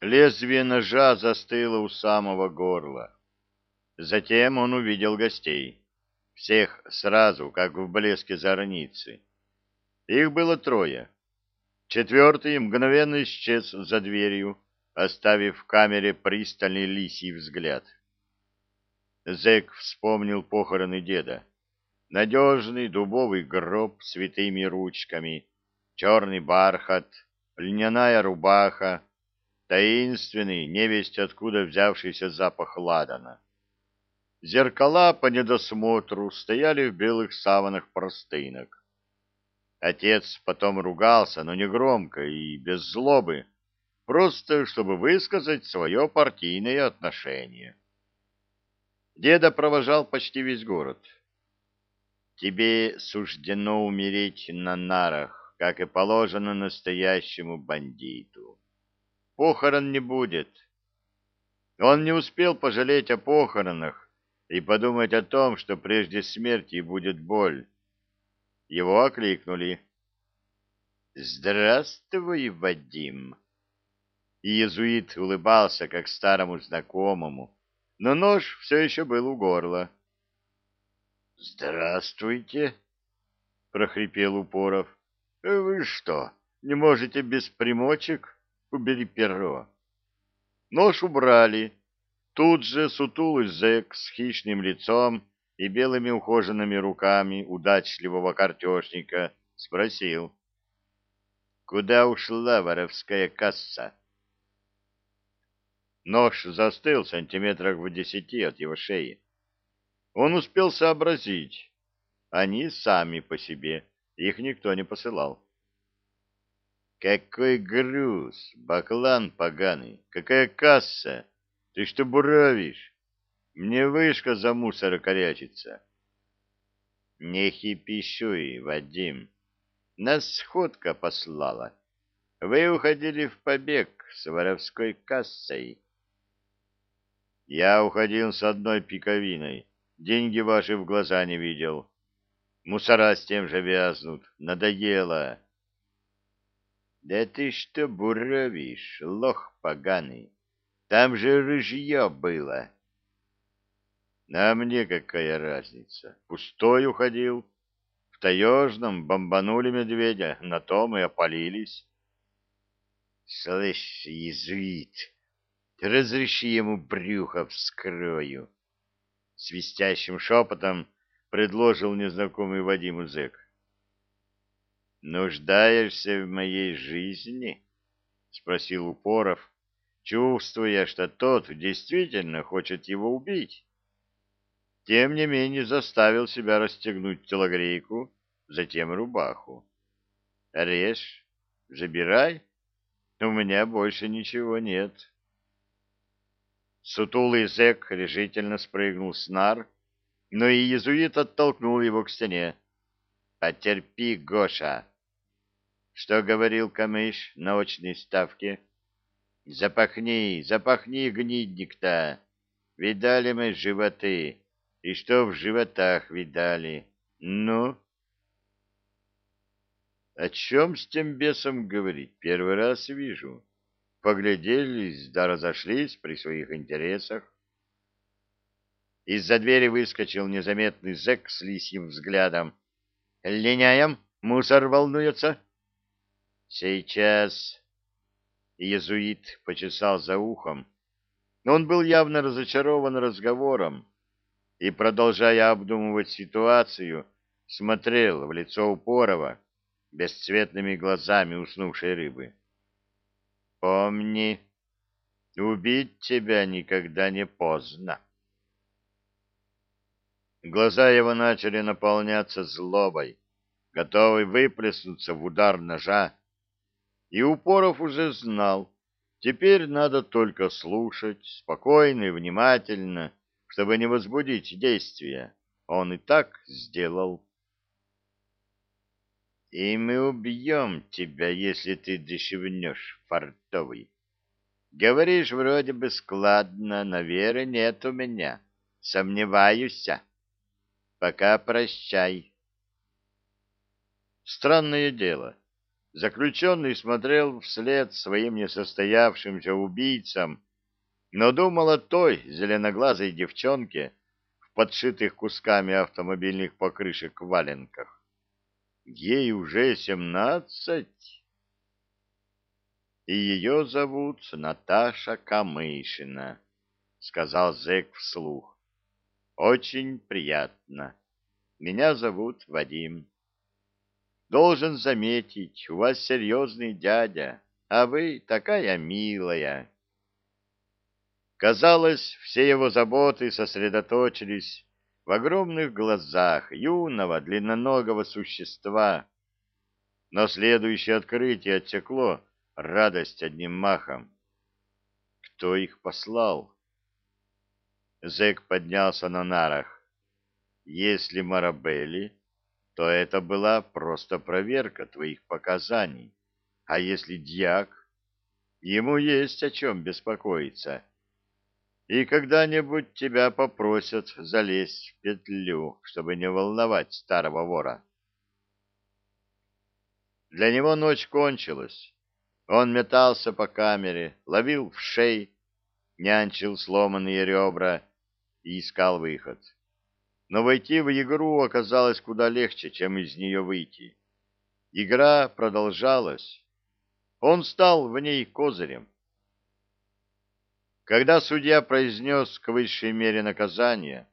Лезвие ножа застыло у самого горла. Затем он увидел гостей. Всех сразу, как в блеске зорницы. Их было трое. Четвертый мгновенно исчез за дверью, оставив в камере пристальный лисий взгляд. Зэк вспомнил похороны деда. Надежный дубовый гроб с витыми ручками, черный бархат, льняная рубаха, таинственный, невесть откуда взявшийся запах ладана. Зеркала по недосмотру стояли в белых саванах простынок. Отец потом ругался, но не громко и без злобы, просто чтобы высказать свое партийное отношение. Деда провожал почти весь город. «Тебе суждено умереть на нарах, как и положено настоящему бандиту. Похорон не будет». Он не успел пожалеть о похоронах, и подумать о том, что прежде смерти будет боль. Его окликнули. «Здравствуй, Вадим!» Иезуит улыбался, как старому знакомому, но нож все еще был у горла. «Здравствуйте!» — прохрипел Упоров. «Вы что, не можете без примочек? Убери перо!» Нож убрали, Тут же сутулый зэк с хищным лицом и белыми ухоженными руками удачливого картежника спросил. «Куда ушла воровская касса?» Нож застыл сантиметрах в десяти от его шеи. Он успел сообразить. Они сами по себе, их никто не посылал. «Какой груз, баклан поганый! Какая касса!» Ты что буравишь? Мне вышка за мусор корячится. Не хипишуй, Вадим. Нас сходка послала. Вы уходили в побег с воровской кассой. Я уходил с одной пиковиной. Деньги ваши в глаза не видел. Мусора с тем же вязнут. Надоело. Да ты что буравишь, лох поганый? Там же рыжье было. А мне какая разница? Пустой уходил. В таежном бомбанули медведя, на том и опалились. Слышь, иезуит, разреши ему брюхо вскрою. Свистящим шепотом предложил незнакомый Вадиму зэк. «Нуждаешься в моей жизни?» — спросил Упоров, чувствуя, что тот действительно хочет его убить. Тем не менее заставил себя расстегнуть телогрейку, затем рубаху. «Режь, забирай, у меня больше ничего нет». Сутулый зэк решительно спрыгнул с нар, но и иезуит оттолкнул его к стене. «Потерпи, Гоша!» Что говорил Камыш на очной ставке? Запахни, запахни, гнидник-то. Видали мы животы, и что в животах видали. Ну? О чем с тем бесом говорить? Первый раз вижу. Погляделись, да разошлись при своих интересах. Из-за двери выскочил незаметный зэк с лисьим взглядом. «Линяем? Мусор волнуется?» «Сейчас...» Иезуит почесал за ухом. Он был явно разочарован разговором и, продолжая обдумывать ситуацию, смотрел в лицо Упорова бесцветными глазами уснувшей рыбы. «Помни, убить тебя никогда не поздно». Глаза его начали наполняться злобой, готовый выплеснуться в удар ножа и Упоров уже знал, теперь надо только слушать, спокойно и внимательно, чтобы не возбудить действия. Он и так сделал. «И мы убьем тебя, если ты дешевнешь, фартовый. Говоришь вроде бы складно, но веры нет у меня. Сомневаюсь. Пока прощай». Странное дело. Заключенный смотрел вслед своим несостоявшимся убийцам, но думал о той зеленоглазой девчонке в подшитых кусками автомобильных покрышек валенках. Ей уже семнадцать, и ее зовут Наташа Камышина, — сказал зэк вслух. — Очень приятно. Меня зовут Вадим. Должен заметить, у вас серьезный дядя, а вы такая милая. Казалось, все его заботы сосредоточились в огромных глазах юного длинноногого существа. Но следующее открытие отсекло радость одним махом. Кто их послал? Зэк поднялся на нарах. Если Марабелли, то это была просто проверка твоих показаний. А если дьяк, ему есть о чем беспокоиться. И когда-нибудь тебя попросят залезть в петлю, чтобы не волновать старого вора. Для него ночь кончилась. Он метался по камере, ловил в шей, нянчил сломанные ребра и искал выход но войти в игру оказалось куда легче, чем из нее выйти. Игра продолжалась. Он стал в ней козырем. Когда судья произнес к высшей мере наказания,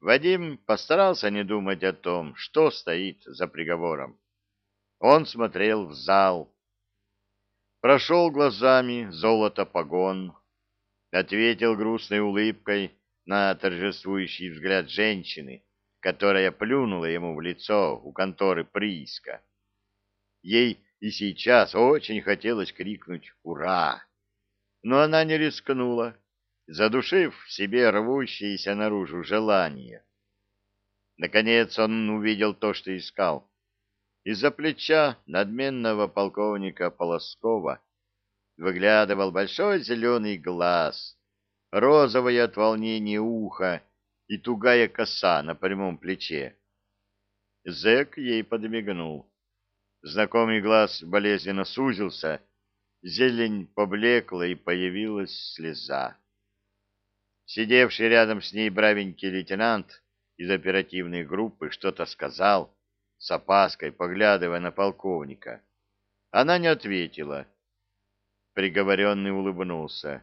Вадим постарался не думать о том, что стоит за приговором. Он смотрел в зал, прошел глазами золото погон, ответил грустной улыбкой на торжествующий взгляд женщины, которая плюнула ему в лицо у конторы прииска. Ей и сейчас очень хотелось крикнуть «Ура!», но она не рискнула, задушив в себе рвущееся наружу желание. Наконец он увидел то, что искал. Из-за плеча надменного полковника Полоскова выглядывал большой зеленый глаз — розовое от волнения ухо и тугая коса на прямом плече. Зэк ей подмигнул. Знакомый глаз болезненно сузился, зелень поблекла и появилась слеза. Сидевший рядом с ней бравенький лейтенант из оперативной группы что-то сказал, с опаской поглядывая на полковника. Она не ответила. Приговоренный улыбнулся.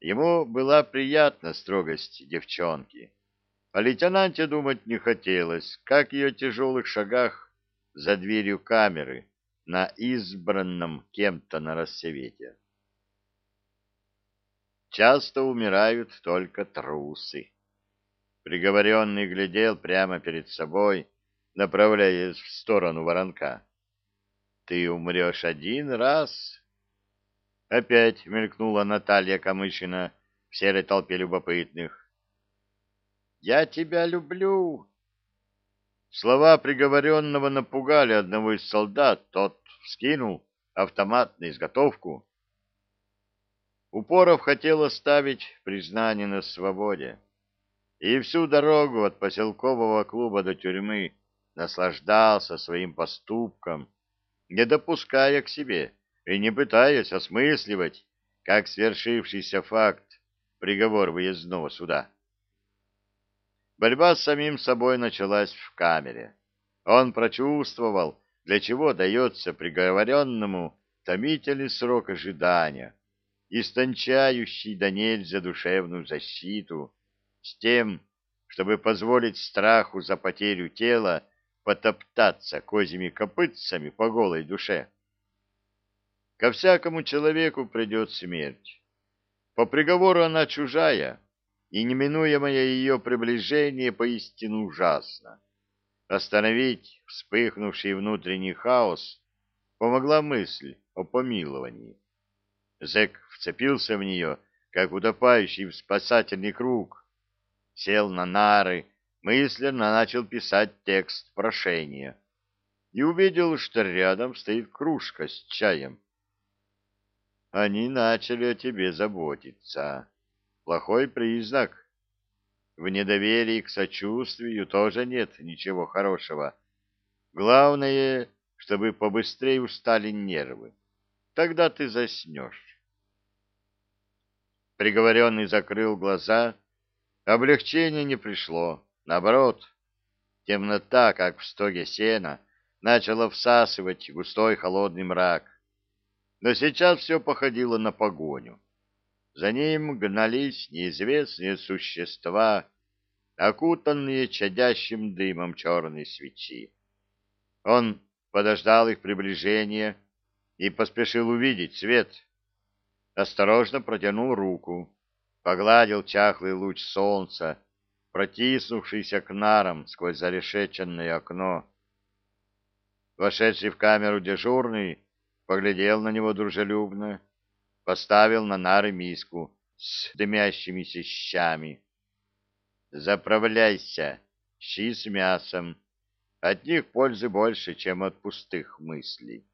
Ему была приятна строгость девчонки. О лейтенанте думать не хотелось, как ее тяжелых шагах за дверью камеры на избранном кем-то на рассвете. Часто умирают только трусы. Приговоренный глядел прямо перед собой, направляясь в сторону воронка. Ты умрешь один раз, Опять мелькнула Наталья Камышина в серой толпе любопытных. «Я тебя люблю!» Слова приговоренного напугали одного из солдат. Тот вскинул автомат на изготовку. Упоров хотел оставить признание на свободе. И всю дорогу от поселкового клуба до тюрьмы наслаждался своим поступком, не допуская к себе и не пытаясь осмысливать, как свершившийся факт приговор выездного суда. Борьба с самим собой началась в камере. Он прочувствовал, для чего дается приговоренному томительный срок ожидания, истончающий до нельзя душевную защиту, с тем, чтобы позволить страху за потерю тела потоптаться козьими копытцами по голой душе. Ко всякому человеку придет смерть. По приговору она чужая, и неминуемое ее приближение поистину ужасно. Остановить вспыхнувший внутренний хаос помогла мысль о помиловании. Зэк вцепился в нее, как утопающий в спасательный круг, сел на нары, мысленно начал писать текст прошения и увидел, что рядом стоит кружка с чаем они начали о тебе заботиться. Плохой признак. В недоверии к сочувствию тоже нет ничего хорошего. Главное, чтобы побыстрее устали нервы. Тогда ты заснешь. Приговоренный закрыл глаза. Облегчение не пришло. Наоборот, темнота, как в стоге сена, начала всасывать густой холодный мрак. Но сейчас все походило на погоню. За ним гнались неизвестные существа, окутанные чадящим дымом черной свечи. Он подождал их приближения и поспешил увидеть свет. Осторожно протянул руку, погладил чахлый луч солнца, протиснувшийся к нарам сквозь зарешеченное окно. Вошедший в камеру дежурный поглядел на него дружелюбно, поставил на нары миску с дымящимися щами. «Заправляйся, щи с мясом. От них пользы больше, чем от пустых мыслей».